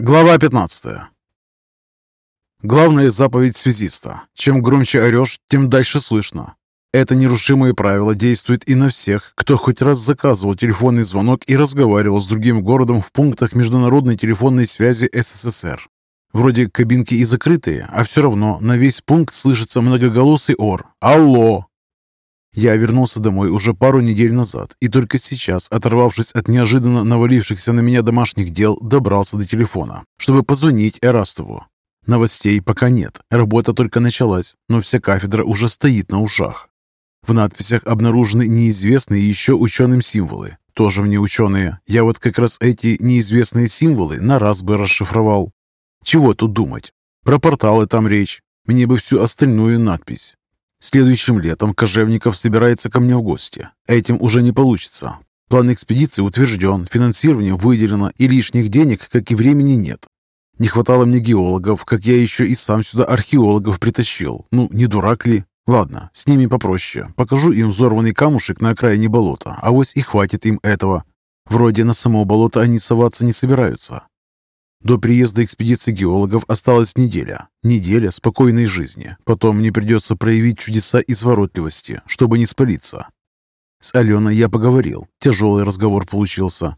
Глава 15. Главная заповедь связиста. Чем громче орешь, тем дальше слышно. Это нерушимое правило действует и на всех, кто хоть раз заказывал телефонный звонок и разговаривал с другим городом в пунктах международной телефонной связи СССР. Вроде кабинки и закрытые, а все равно на весь пункт слышится многоголосый ор «Алло!». Я вернулся домой уже пару недель назад и только сейчас, оторвавшись от неожиданно навалившихся на меня домашних дел, добрался до телефона, чтобы позвонить Эрастову. Новостей пока нет, работа только началась, но вся кафедра уже стоит на ушах. В надписях обнаружены неизвестные еще ученым символы. Тоже мне ученые. Я вот как раз эти неизвестные символы на раз бы расшифровал. Чего тут думать? Про порталы там речь. Мне бы всю остальную надпись. Следующим летом Кожевников собирается ко мне в гости. Этим уже не получится. План экспедиции утвержден, финансирование выделено, и лишних денег, как и времени, нет. Не хватало мне геологов, как я еще и сам сюда археологов притащил. Ну, не дурак ли? Ладно, с ними попроще. Покажу им взорванный камушек на окраине болота, а вось и хватит им этого. Вроде на само болото они соваться не собираются. До приезда экспедиции геологов осталась неделя. Неделя спокойной жизни. Потом мне придется проявить чудеса изворотливости, чтобы не спалиться. С Аленой я поговорил. Тяжелый разговор получился.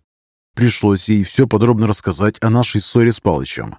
Пришлось ей все подробно рассказать о нашей ссоре с Палычем.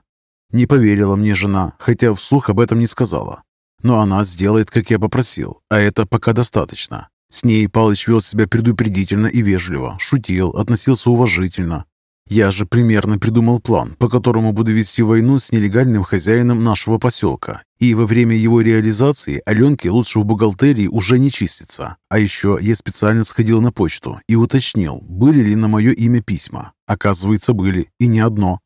Не поверила мне жена, хотя вслух об этом не сказала. Но она сделает, как я попросил, а это пока достаточно. С ней Палыч вел себя предупредительно и вежливо, шутил, относился уважительно, я же примерно придумал план, по которому буду вести войну с нелегальным хозяином нашего поселка. И во время его реализации Аленке лучше в бухгалтерии уже не чиститься. А еще я специально сходил на почту и уточнил, были ли на мое имя письма. Оказывается, были, и не одно.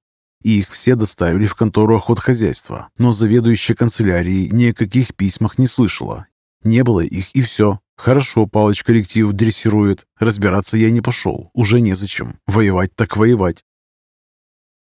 И их все доставили в контору охотхозяйства, но заведующая канцелярией ни о каких письмах не слышала. Не было их и все. Хорошо, Палыч коллектив дрессирует. Разбираться я не пошел. Уже незачем. Воевать так воевать.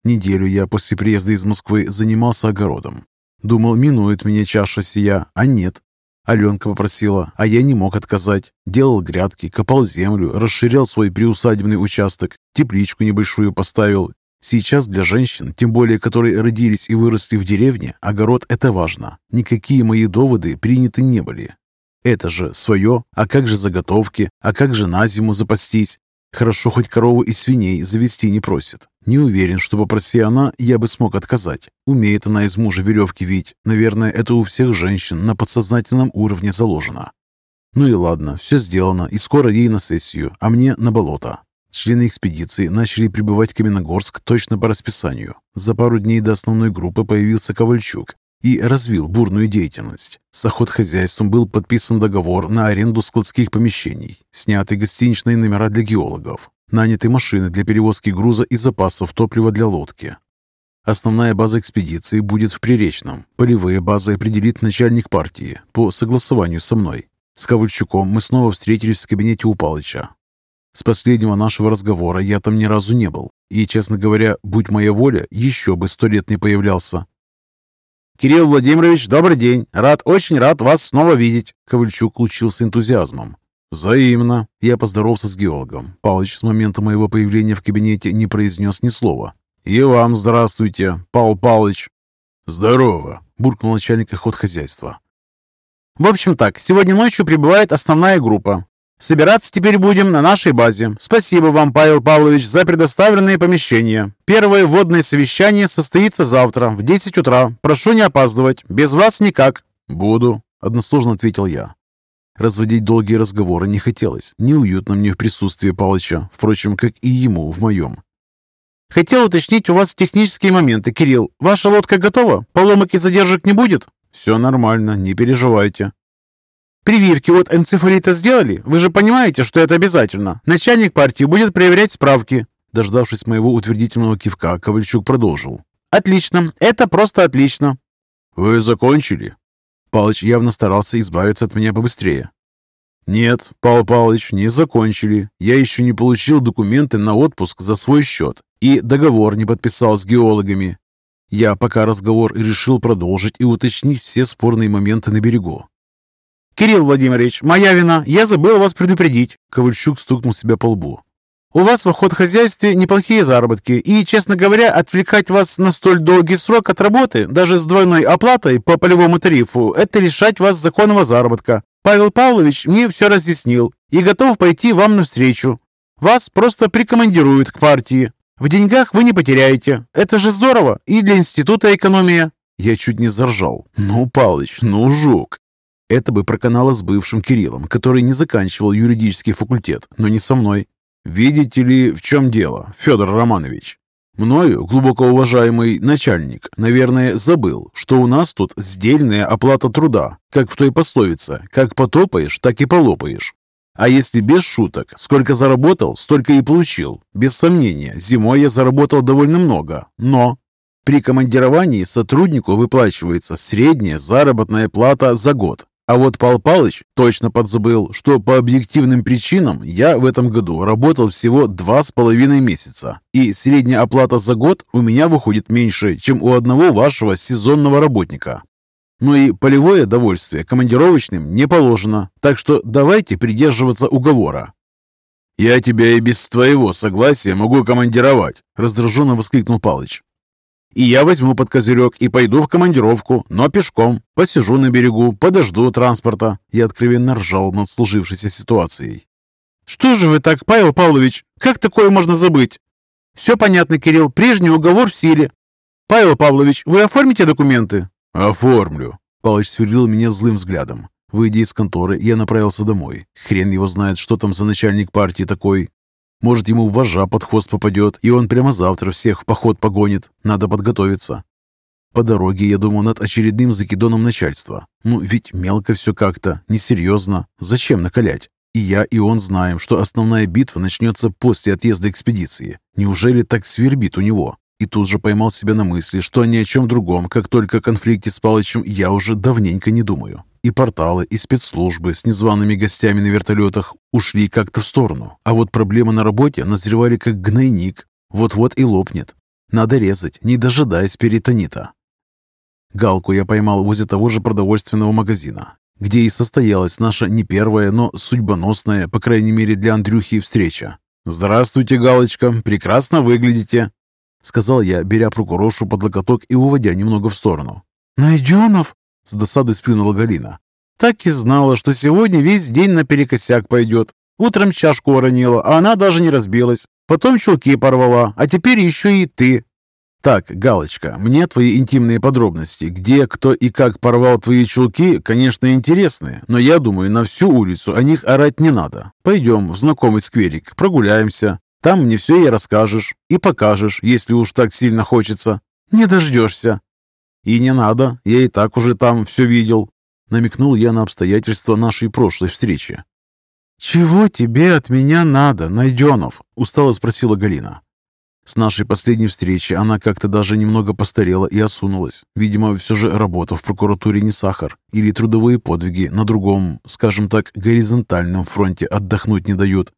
Неделю я после приезда из Москвы занимался огородом. Думал, минует меня чаша сия, а нет. Аленка попросила, а я не мог отказать. Делал грядки, копал землю, расширял свой приусадебный участок, тепличку небольшую поставил. Сейчас для женщин, тем более которые родились и выросли в деревне, огород – это важно. Никакие мои доводы приняты не были. Это же свое, а как же заготовки, а как же на зиму запастись? Хорошо, хоть корову и свиней завести не просит. Не уверен, что попроси она, я бы смог отказать. Умеет она из мужа веревки вить. Наверное, это у всех женщин на подсознательном уровне заложено. Ну и ладно, все сделано, и скоро ей на сессию, а мне на болото. Члены экспедиции начали прибывать в Каменогорск точно по расписанию. За пару дней до основной группы появился Ковальчук, и развил бурную деятельность. С охотхозяйством был подписан договор на аренду складских помещений, сняты гостиничные номера для геологов, наняты машины для перевозки груза и запасов топлива для лодки. Основная база экспедиции будет в Приречном. Полевые базы определит начальник партии по согласованию со мной. С Ковальчуком мы снова встретились в кабинете у Палыча. С последнего нашего разговора я там ни разу не был. И, честно говоря, будь моя воля, еще бы сто лет не появлялся. «Кирилл Владимирович, добрый день. Рад, очень рад вас снова видеть». Ковальчук лучился энтузиазмом. «Взаимно». Я поздоровался с геологом. Палыч с момента моего появления в кабинете не произнес ни слова. «И вам здравствуйте, Павел Павлович». «Здорово», — буркнул начальник охотхозяйства. «В общем так, сегодня ночью прибывает основная группа. Собираться теперь будем на нашей базе. Спасибо вам, Павел Павлович, за предоставленные помещения. Первое вводное совещание состоится завтра в 10 утра. Прошу не опаздывать. Без вас никак». «Буду», — односложно ответил я. Разводить долгие разговоры не хотелось. Неуютно мне в присутствии Палыча, впрочем, как и ему в моем. «Хотел уточнить у вас технические моменты, Кирилл. Ваша лодка готова? Поломок и задержек не будет?» «Все нормально, не переживайте». Прививки от энцефалита сделали? Вы же понимаете, что это обязательно. Начальник партии будет проверять справки». Дождавшись моего утвердительного кивка, Ковальчук продолжил. «Отлично. Это просто отлично». «Вы закончили?» Палыч явно старался избавиться от меня побыстрее. «Нет, Павел Павлович, не закончили. Я еще не получил документы на отпуск за свой счет и договор не подписал с геологами. Я пока разговор и решил продолжить и уточнить все спорные моменты на берегу. «Кирилл Владимирович, моя вина, я забыл вас предупредить». Ковальчук стукнул себя по лбу. У вас в охотхозяйстве неплохие заработки, и, честно говоря, отвлекать вас на столь долгий срок от работы, даже с двойной оплатой по полевому тарифу, это лишать вас законного заработка. Павел Павлович мне все разъяснил и готов пойти вам навстречу. Вас просто прикомандируют к партии. В деньгах вы не потеряете. Это же здорово. И для института экономия. Я чуть не заржал. Ну, Палыч, ну, жук. Это бы проканало с бывшим Кириллом, который не заканчивал юридический факультет, но не со мной. Видите ли, в чем дело, Федор Романович? Мною, глубоко уважаемый начальник, наверное, забыл, что у нас тут сдельная оплата труда, как в той пословице «как потопаешь, так и полопаешь». А если без шуток, сколько заработал, столько и получил. Без сомнения, зимой я заработал довольно много, но при командировании сотруднику выплачивается средняя заработная плата за год, а вот Пал Палыч точно подзабыл, что по объективным причинам я в этом году работал всего два с половиной месяца, и средняя оплата за год у меня выходит меньше, чем у одного вашего сезонного работника. Ну и полевое довольствие командировочным не положено, так что давайте придерживаться уговора. «Я тебя и без твоего согласия могу командировать», — раздраженно воскликнул Палыч. И я возьму под козырек и пойду в командировку, но пешком. Посижу на берегу, подожду транспорта». Я откровенно ржал над служившейся ситуацией. «Что же вы так, Павел Павлович? Как такое можно забыть?» «Все понятно, Кирилл. Прежний уговор в силе. Павел Павлович, вы оформите документы?» «Оформлю». Павлович сверлил меня злым взглядом. Выйдя из конторы, я направился домой. Хрен его знает, что там за начальник партии такой. Может, ему вожа под хвост попадет, и он прямо завтра всех в поход погонит. Надо подготовиться. По дороге я думал над очередным закидоном начальства. Ну, ведь мелко все как-то, несерьезно. Зачем накалять? И я, и он знаем, что основная битва начнется после отъезда экспедиции. Неужели так свербит у него? И тут же поймал себя на мысли, что ни о чем другом, как только о конфликте с Палычем, я уже давненько не думаю. И порталы, и спецслужбы с незваными гостями на вертолетах ушли как-то в сторону. А вот проблемы на работе назревали как гнойник. Вот-вот и лопнет. Надо резать, не дожидаясь перитонита. Галку я поймал возле того же продовольственного магазина, где и состоялась наша не первая, но судьбоносная, по крайней мере для Андрюхи, встреча. «Здравствуйте, Галочка, прекрасно выглядите», — сказал я, беря прокуроршу под локоток и уводя немного в сторону. «Найденов?» С досадой сплюнула Галина. Так и знала, что сегодня весь день наперекосяк пойдет. Утром чашку уронила, а она даже не разбилась. Потом чулки порвала, а теперь еще и ты. Так, Галочка, мне твои интимные подробности, где, кто и как порвал твои чулки, конечно, интересны, но я думаю, на всю улицу о них орать не надо. Пойдем в знакомый скверик, прогуляемся. Там мне все и расскажешь, и покажешь, если уж так сильно хочется. Не дождешься. «И не надо, я и так уже там все видел», — намекнул я на обстоятельства нашей прошлой встречи. «Чего тебе от меня надо, Найденов?» — устало спросила Галина. С нашей последней встречи она как-то даже немного постарела и осунулась. Видимо, все же работа в прокуратуре не сахар, или трудовые подвиги на другом, скажем так, горизонтальном фронте отдохнуть не дают.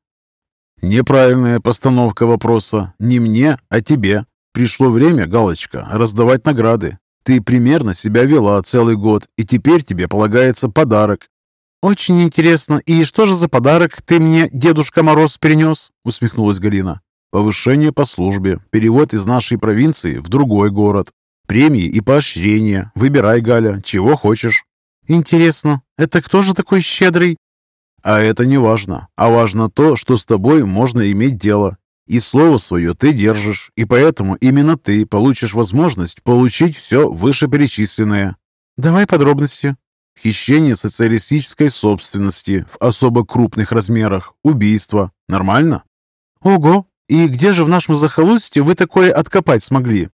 Неправильная постановка вопроса. Не мне, а тебе. Пришло время, Галочка, раздавать награды. Ты примерно себя вела целый год, и теперь тебе полагается подарок». «Очень интересно. И что же за подарок ты мне, Дедушка Мороз, принес?» усмехнулась Галина. «Повышение по службе, перевод из нашей провинции в другой город, премии и поощрения. Выбирай, Галя, чего хочешь». «Интересно, это кто же такой щедрый?» «А это не важно. А важно то, что с тобой можно иметь дело. И слово свое ты держишь, и поэтому именно ты получишь возможность получить все вышеперечисленное. Давай подробности. Хищение социалистической собственности в особо крупных размерах, убийство. Нормально? Ого! И где же в нашем захолустье вы такое откопать смогли?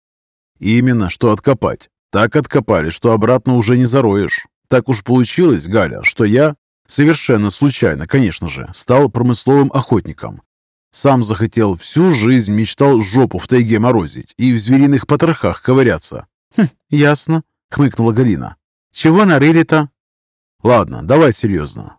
Именно, что откопать. Так откопали, что обратно уже не зароешь. Так уж получилось, Галя, что я, совершенно случайно, конечно же, стал промысловым охотником. Сам захотел, всю жизнь мечтал жопу в тайге морозить и в звериных потрохах ковыряться. «Хм, ясно», — хмыкнула Галина. «Чего нарыли-то?» «Ладно, давай серьезно.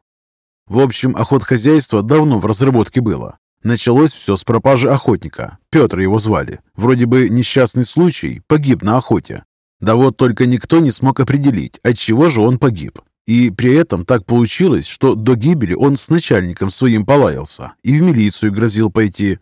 В общем, охотхозяйство давно в разработке было. Началось все с пропажи охотника. Петр его звали. Вроде бы несчастный случай, погиб на охоте. Да вот только никто не смог определить, от чего же он погиб. И при этом так получилось, что до гибели он с начальником своим полаялся и в милицию грозил пойти.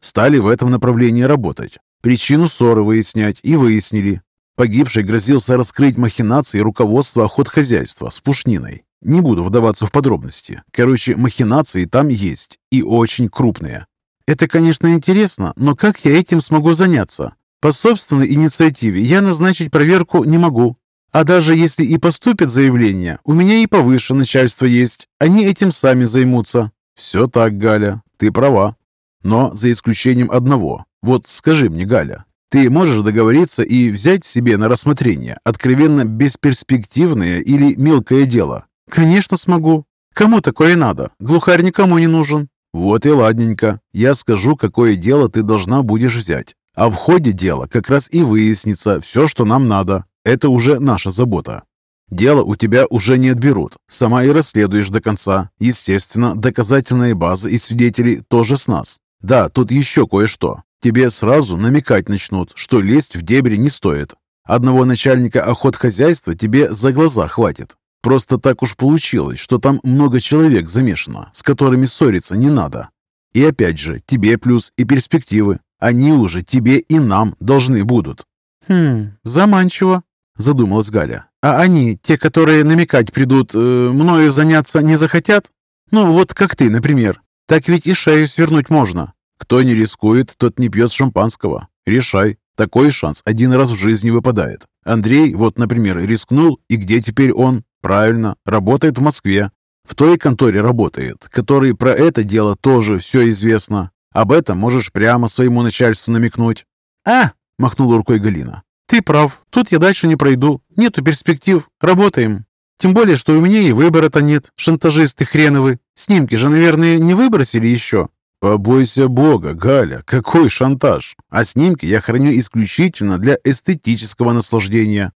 Стали в этом направлении работать. Причину ссоры выяснять и выяснили. Погибший грозился раскрыть махинации руководства охотхозяйства с пушниной. Не буду вдаваться в подробности. Короче, махинации там есть, и очень крупные. Это, конечно, интересно, но как я этим смогу заняться? По собственной инициативе я назначить проверку не могу. А даже если и поступит заявление, у меня и повыше начальство есть. Они этим сами займутся. Все так, Галя, ты права. Но за исключением одного. Вот скажи мне, Галя, ты можешь договориться и взять себе на рассмотрение откровенно бесперспективное или мелкое дело? Конечно, смогу. Кому такое надо? Глухарь никому не нужен. Вот и ладненько. Я скажу, какое дело ты должна будешь взять. А в ходе дела как раз и выяснится все, что нам надо. Это уже наша забота. Дело у тебя уже не отберут. Сама и расследуешь до конца. Естественно, доказательные базы и свидетели тоже с нас. Да, тут еще кое-что. Тебе сразу намекать начнут, что лезть в дебри не стоит. Одного начальника охотхозяйства тебе за глаза хватит. Просто так уж получилось, что там много человек замешано, с которыми ссориться не надо. И опять же, тебе плюс и перспективы. Они уже тебе и нам должны будут. Хм, заманчиво задумалась Галя. «А они, те, которые намекать придут, э, мною заняться не захотят? Ну, вот как ты, например. Так ведь и шею свернуть можно». «Кто не рискует, тот не пьет шампанского. Решай. Такой шанс один раз в жизни выпадает. Андрей, вот, например, рискнул, и где теперь он? Правильно, работает в Москве. В той конторе работает, которой про это дело тоже все известно. Об этом можешь прямо своему начальству намекнуть». «А!» – махнула рукой Галина. «Ты прав. Тут я дальше не пройду. Нету перспектив. Работаем. Тем более, что у меня и выбора-то нет. Шантажисты хреновы. Снимки же, наверное, не выбросили еще». «Побойся Бога, Галя, какой шантаж! А снимки я храню исключительно для эстетического наслаждения.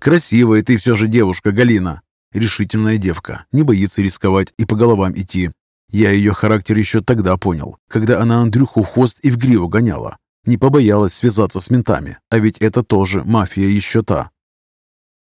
Красивая ты все же девушка, Галина!» Решительная девка, не боится рисковать и по головам идти. Я ее характер еще тогда понял, когда она Андрюху в хвост и в гриву гоняла. Не побоялась связаться с ментами, а ведь это тоже мафия еще та.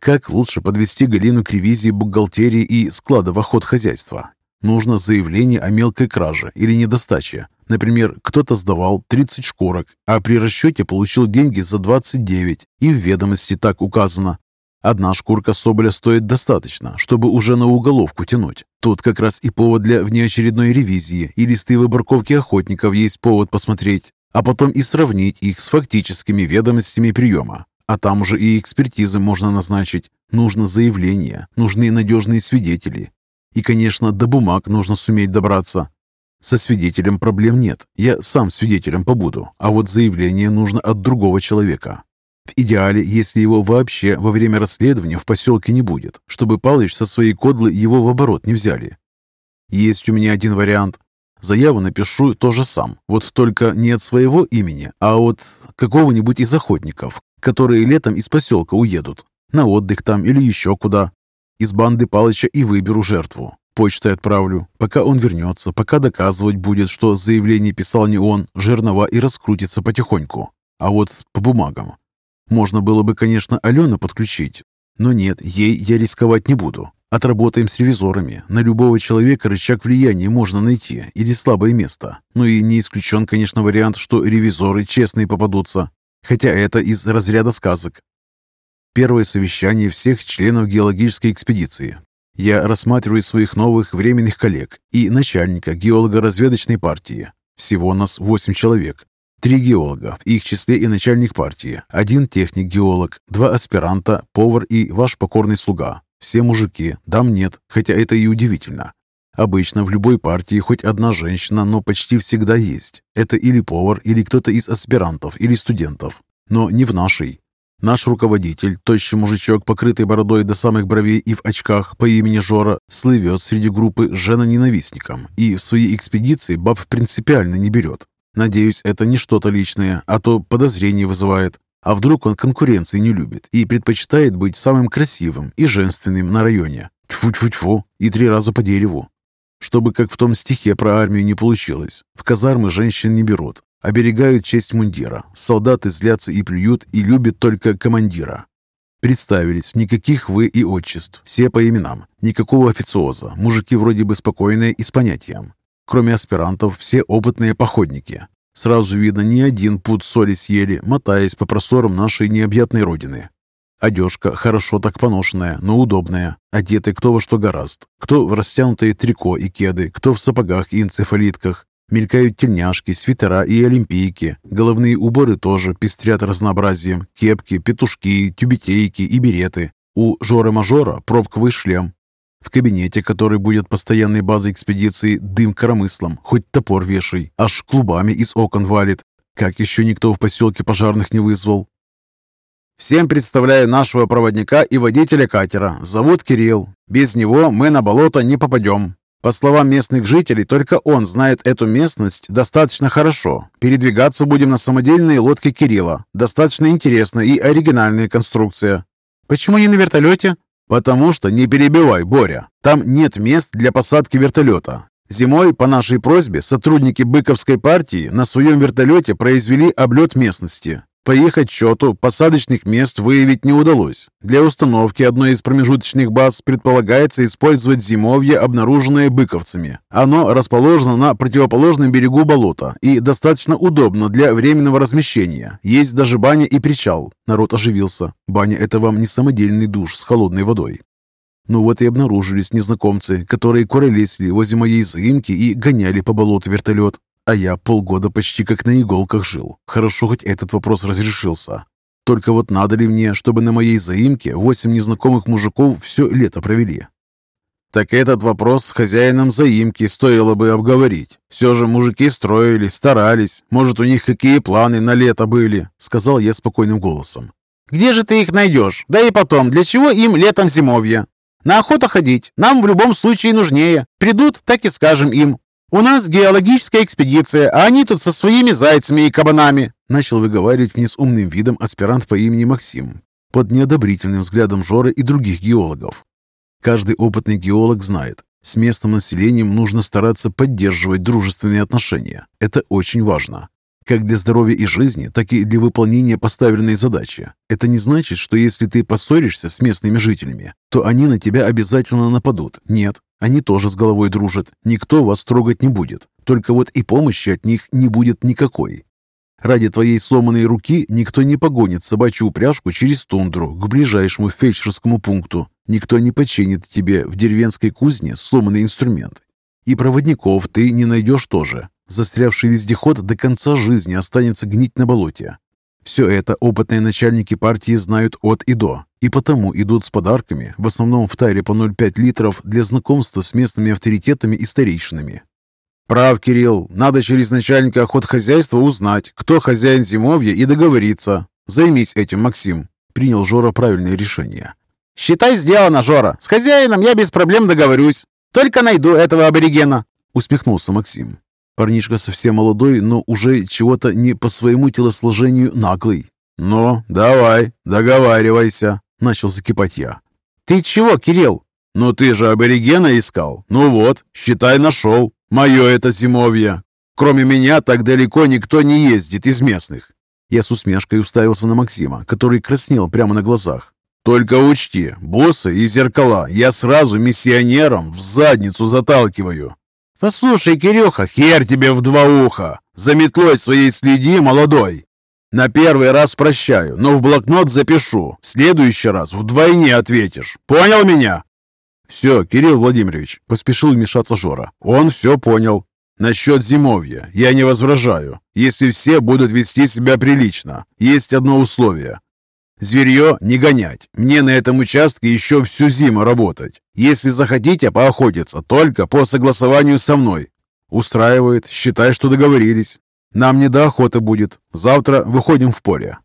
Как лучше подвести Галину к ревизии бухгалтерии и склада в охот хозяйства? Нужно заявление о мелкой краже или недостаче. Например, кто-то сдавал 30 шкурок, а при расчете получил деньги за 29, и в ведомости так указано. Одна шкурка соболя стоит достаточно, чтобы уже на уголовку тянуть. Тут как раз и повод для внеочередной ревизии, и листы выборковки охотников есть повод посмотреть а потом и сравнить их с фактическими ведомостями приема. А там уже и экспертизы можно назначить. Нужно заявление, нужны надежные свидетели. И, конечно, до бумаг нужно суметь добраться. Со свидетелем проблем нет, я сам свидетелем побуду, а вот заявление нужно от другого человека. В идеале, если его вообще во время расследования в поселке не будет, чтобы Палыч со своей кодлы его в оборот не взяли. Есть у меня один вариант. Заяву напишу тоже сам, вот только не от своего имени, а от какого-нибудь из охотников, которые летом из поселка уедут, на отдых там или еще куда. Из банды Палыча и выберу жертву. Почтой отправлю. Пока он вернется, пока доказывать будет, что заявление писал не он, жернова и раскрутится потихоньку. А вот по бумагам. Можно было бы, конечно, Алену подключить, но нет, ей я рисковать не буду. Отработаем с ревизорами. На любого человека рычаг влияния можно найти или слабое место. Ну и не исключен, конечно, вариант, что ревизоры честные попадутся. Хотя это из разряда сказок. Первое совещание всех членов геологической экспедиции. Я рассматриваю своих новых временных коллег и начальника геолого-разведочной партии. Всего нас 8 человек. Три геолога, в их числе и начальник партии, один техник-геолог, два аспиранта, повар и ваш покорный слуга. Все мужики, дам нет, хотя это и удивительно. Обычно в любой партии хоть одна женщина, но почти всегда есть. Это или повар, или кто-то из аспирантов, или студентов. Но не в нашей. Наш руководитель, тощий мужичок, покрытый бородой до самых бровей и в очках по имени Жора, слывет среди группы жена-ненавистником и в свои экспедиции баб принципиально не берет. Надеюсь, это не что-то личное, а то подозрение вызывает. А вдруг он конкуренции не любит и предпочитает быть самым красивым и женственным на районе? Тьфу-тьфу-тьфу, и три раза по дереву. Чтобы, как в том стихе про армию, не получилось. В казармы женщин не берут, оберегают честь мундира. Солдаты злятся и плюют, и любят только командира. Представились, никаких вы и отчеств, все по именам, никакого официоза, мужики вроде бы спокойные и с понятием. Кроме аспирантов, все опытные походники. Сразу видно, ни один пуд соли съели, мотаясь по просторам нашей необъятной родины. Одежка хорошо так поношенная, но удобная. Одеты кто во что гораст. Кто в растянутые трико и кеды, кто в сапогах и энцефалитках. Мелькают тельняшки, свитера и олимпийки. Головные уборы тоже пестрят разнообразием. Кепки, петушки, тюбетейки и береты. У Жора-мажора пробковый шлем. В кабинете, который будет постоянной базой экспедиции, дым коромыслом, хоть топор вешай, аж клубами из окон валит. Как еще никто в поселке пожарных не вызвал? Всем представляю нашего проводника и водителя катера. Зовут Кирилл. Без него мы на болото не попадем. По словам местных жителей, только он знает эту местность достаточно хорошо. Передвигаться будем на самодельной лодке Кирилла. Достаточно интересная и оригинальная конструкция. Почему не на вертолете? Потому что не перебивай, Боря. Там нет мест для посадки вертолета. Зимой, по нашей просьбе, сотрудники Быковской партии на своем вертолете произвели облет местности. По их отчету посадочных мест выявить не удалось. Для установки одной из промежуточных баз предполагается использовать зимовье, обнаруженное быковцами. Оно расположено на противоположном берегу болота и достаточно удобно для временного размещения. Есть даже баня и причал. Народ оживился. Баня – это вам не самодельный душ с холодной водой. Ну вот и обнаружились незнакомцы, которые куролесили возле моей заимки и гоняли по болоту вертолет. А я полгода почти как на иголках жил. Хорошо, хоть этот вопрос разрешился. Только вот надо ли мне, чтобы на моей заимке восемь незнакомых мужиков все лето провели? Так этот вопрос с хозяином заимки стоило бы обговорить. Все же мужики строили, старались. Может, у них какие планы на лето были, сказал я спокойным голосом. Где же ты их найдешь? Да и потом, для чего им летом зимовье? На охоту ходить нам в любом случае нужнее. Придут, так и скажем им. «У нас геологическая экспедиция, а они тут со своими зайцами и кабанами!» Начал выговаривать мне с умным видом аспирант по имени Максим, под неодобрительным взглядом Жоры и других геологов. Каждый опытный геолог знает, с местным населением нужно стараться поддерживать дружественные отношения. Это очень важно. Как для здоровья и жизни, так и для выполнения поставленной задачи. Это не значит, что если ты поссоришься с местными жителями, то они на тебя обязательно нападут. Нет, они тоже с головой дружат, никто вас трогать не будет. Только вот и помощи от них не будет никакой. Ради твоей сломанной руки никто не погонит собачью упряжку через тундру к ближайшему фельдшерскому пункту. Никто не починит тебе в деревенской кузне сломанный инструмент. И проводников ты не найдешь тоже. Застрявший вездеход до конца жизни останется гнить на болоте. Все это опытные начальники партии знают от и до, и потому идут с подарками, в основном в тайре по 0,5 литров, для знакомства с местными авторитетами и старейшинами. «Прав, Кирилл, надо через начальника охотхозяйства узнать, кто хозяин зимовья и договориться. Займись этим, Максим», — принял Жора правильное решение. «Считай, сделано, Жора. С хозяином я без проблем договорюсь. Только найду этого аборигена», — усмехнулся Максим. Парнишка совсем молодой, но уже чего-то не по своему телосложению наглый. «Ну, давай, договаривайся», — начал закипать я. «Ты чего, Кирилл?» «Ну ты же аборигена искал. Ну вот, считай, нашел. Мое это зимовье. Кроме меня так далеко никто не ездит из местных». Я с усмешкой уставился на Максима, который краснел прямо на глазах. «Только учти, бусы и зеркала я сразу миссионером в задницу заталкиваю. «Послушай, Кирюха, хер тебе в два уха! За метлой своей следи, молодой! На первый раз прощаю, но в блокнот запишу. В следующий раз вдвойне ответишь. Понял меня?» «Все, Кирилл Владимирович», — поспешил вмешаться Жора. «Он все понял. Насчет зимовья я не возражаю, если все будут вести себя прилично. Есть одно условие. Зверье не гонять. Мне на этом участке еще всю зиму работать. Если захотите поохотиться, только по согласованию со мной. Устраивает, считай, что договорились. Нам не до охоты будет. Завтра выходим в поле.